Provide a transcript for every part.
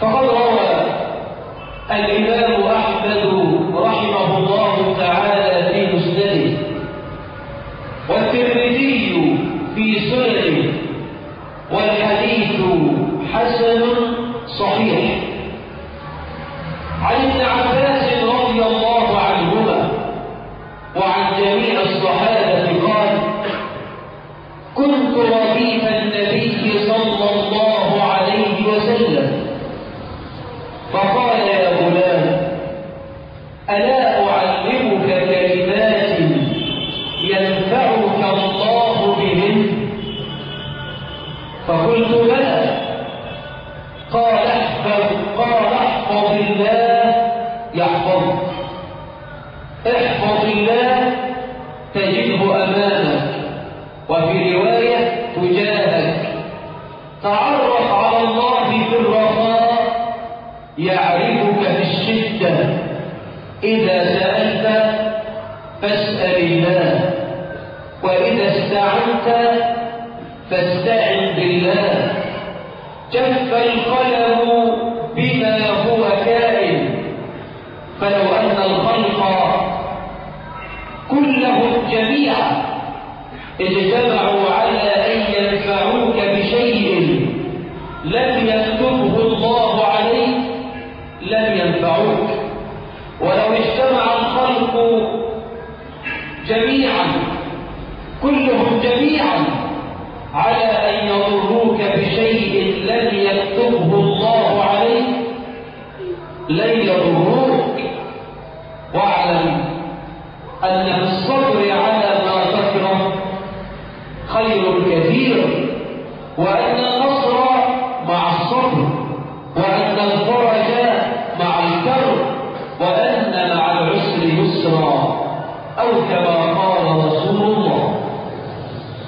فقد روى الإمام أحمد رحمه الله تعالى في مسنده والترمذي في سننه والحديث حسن صحيح. عن ابن عباس رضي الله عنهما وعن جميع الصحابة قال كنت رديف النبي صلى الله عليه وسلم فقال يا غلام ألا أعلمك كلمات ينفعك الله بهن؟ فقلت بلى قال احفظ قال احفظ الله يحفظك. احفظ الله تجده أمامك وفي رواية تجاهك. تعرف على الله في الرخاء يعرفك في الشدة. إذا سألت فاسأل الله وإذا استعنت فاستعن بالله. جف القلم بما هو كائن فلو أن الخلق كلهم جميعا اجتمعوا على أن ينفعوك بشيء لم يكتبه الله عليك لم ينفعوك. ولو اجتمع الخلق جميعا كلهم جميعا على أن يضروك بشيء لم يكتبه الله عليك لن يضروك. واعلم أن الصبر على ما تكره خير كثير وأن النصر مع الصبر وأن الفرج مع الكرب وأن مع العسر يسرا أو كما قال رسول الله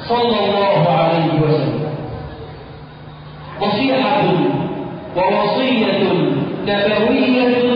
صلى الله عليه وسلم. نصيحة ووصية نبوية